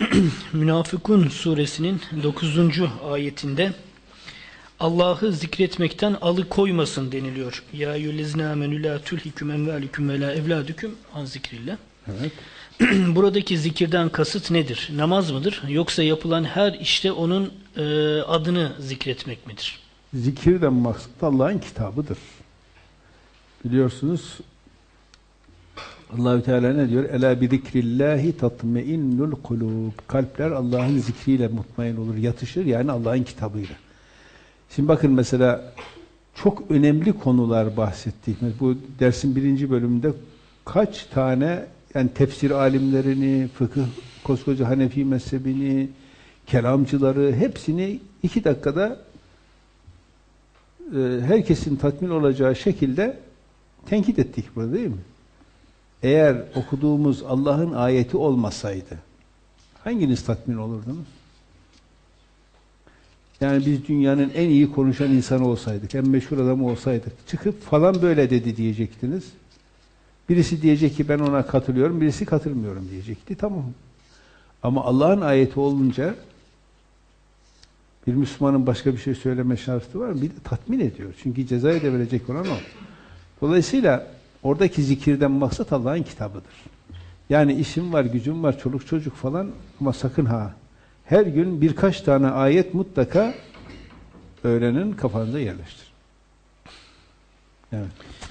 Münafıkun suresinin 9. ayetinde Allah'ı zikretmekten alıkoymasın deniliyor. Ya eyyühellezine amenü la tulhikum emvalikum ve la evladüküm an zikrillah. Evet. Buradaki zikirden kasıt nedir? Namaz mıdır? Yoksa yapılan her işte onun e, adını zikretmek midir? Zikirden maksat Allah'ın kitabıdır. Biliyorsunuz Allahü Teala ne diyor? Ela bi zikrillahi tatmainnul kulub. Kalpler Allah'ın zikriyle mutmain olur, yatışır yani Allah'ın kitabıyla. Şimdi bakın mesela çok önemli konular bahsettik. Bu dersin birinci bölümünde kaç tane yani tefsir alimlerini, fıkıh, koskoca Hanefi mezhebini, kelamcıları hepsini iki dakikada e, herkesin tatmin olacağı şekilde tenkit ettik burada değil mi? Eğer okuduğumuz Allah'ın ayeti olmasaydı hanginiz tatmin olurdunuz? Yani biz dünyanın en iyi konuşan insanı olsaydık, en meşhur adamı olsaydık, çıkıp falan böyle dedi diyecektiniz. Birisi diyecek ki ben ona katılıyorum, birisi katılmıyorum diyecekti. Tamam. Ama Allah'ın ayeti olunca bir Müslümanın başka bir şey söyleme şartı var mı? Bir de tatmin ediyor. Çünkü cezayı da verecek olan o. Dolayısıyla oradaki zikirden maksat Allah'ın kitabıdır. Yani işim var, gücüm var, çoluk çocuk falan ama sakın ha her gün birkaç tane ayet mutlaka öğrenin, kafanıza yerleştir. Evet.